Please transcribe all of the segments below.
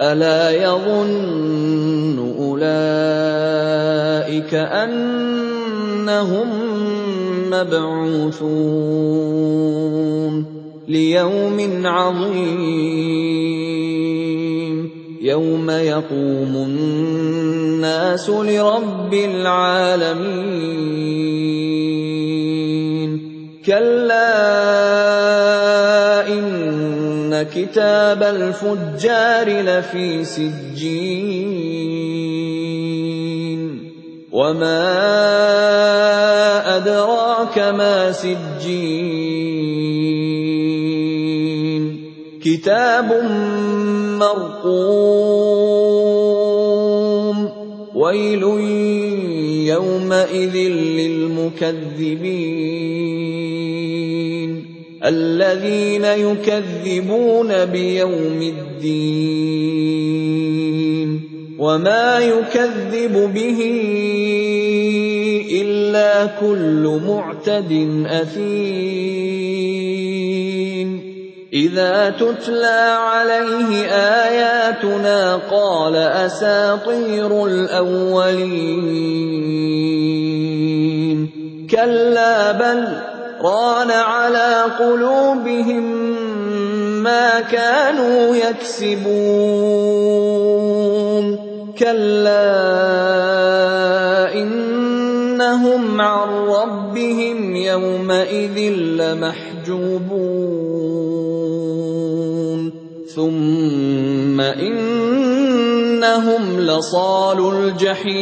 أَلَا يَظُنُّ أُولَٰئِكَ أَنَّهُم مَّبْعُوثُونَ لِيَوْمٍ عَظِيمٍ يَوْمَ يَقُومُ النَّاسُ لِرَبِّ الْعَالَمِينَ كَلَّا إِنَّ كِتَابَ الْفُجَّارِ لَفِي سِجِّينٍ. وَمَا أَدْرَاكَ مَا سِجِّينٌ. كِتَابٌ مَّرْقُومٌ. وَيْلٌ يَوْمَئِذٍ لِّلْمُكَذِّبِينَ. الَّذِينَ يُكَذِّبُونَ بِيَوْمِ الدِّينِ وَمَا يُكَذِّبُ بِهِ إِلَّا كُلُّ مُعْتَدٍ أَثِيمٍ. إِذَا تُتْلَىٰ عَلَيْهِ آيَاتُنَا قَالَ أَسَاطِيرُ الْأَوَّلِينَ. كَلَّا بَلْ رَانَ عَلَىٰ قُلُوبِهِم مَّا كَانُوا يَكْسِبُونَ. كَلَّا إِنَّهُمْ عَن رَّبِّهِمْ يَوْمَئِذٍ لَّمَحْجُوبُونَ. ثُمَّ إِنَّهُمْ لَصَالُو الْجَحِيمِ.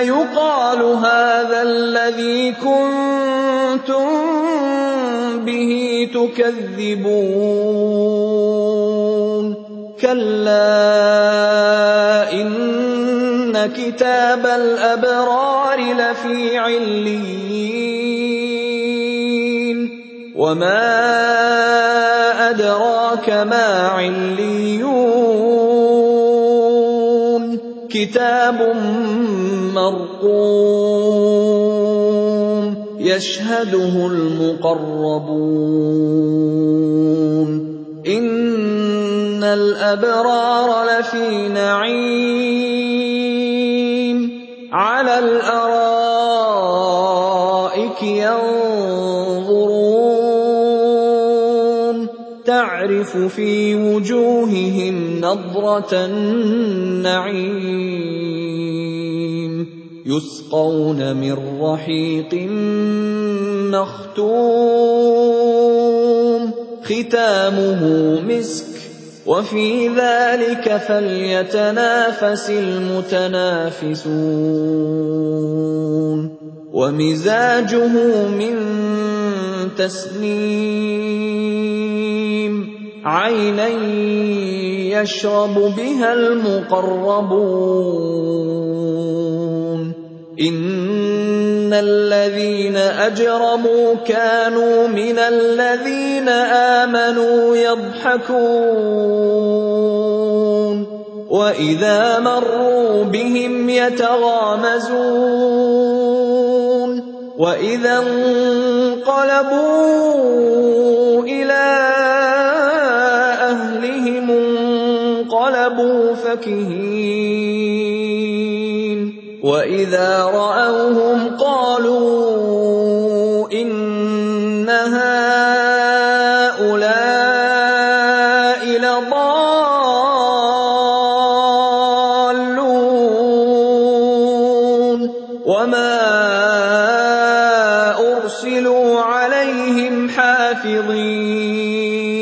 يُقَالُ هَٰذَا الَّذِي كُنتُم بِهِ تُكَذِّبُونَ. كَلَّا إِنَّ كِتَابَ الْأَبْرَارِ لَفِي عِلِّيِّينَ. وَمَا أَدْرَاكَ مَا عِلِّيُّونَ. كِتَابٌ مَّرْقُومٌ يَشْهَدُهُ الْمُقَرَّبُونَ. إِنَّ الْأَبْرَارَ لَفِي نَعِيمٍ. عَلَى الْأَرَائِكِ يَنظُرُونَ. تَعْرِفُ فِي وُجُوهِهِمْ نَضْرَةَ النَّعِيمِ. يُسْقَوْنَ مِن رَّحِيقٍ مَّخْتُومٍ. خِتَامُهُ مِسْكٌ ۚ. وَفِي ذَٰلِكَ فَلْيَتَنَافَسِ الْمُتَنَافِسُونَ. وَمِزَاجُهُ مِن تَسْنِيمٍ عَيْنًا يَشْرَبُ بِهَا الْمُقَرَّبُونَ إِنَّ الَّذِينَ أَجْرَمُوا كَانُوا مِنَ الَّذِينَ آمَنُوا يَضْحَكُونَ وَإِذَا مَرُّوا بِهِمْ يَتَغَامَزُونَ وَإِذَا انقَلَبُوا إِلَىٰ انقَلَبُوا فَكِهِينَ. وَإِذَا رَأَوْهُمْ قَالُوا إِنَّ هَٰؤُلَاءِ لَضَالُّونَ. وَمَا أُرْسِلُوا عَلَيْهِمْ حَافِظِينَ.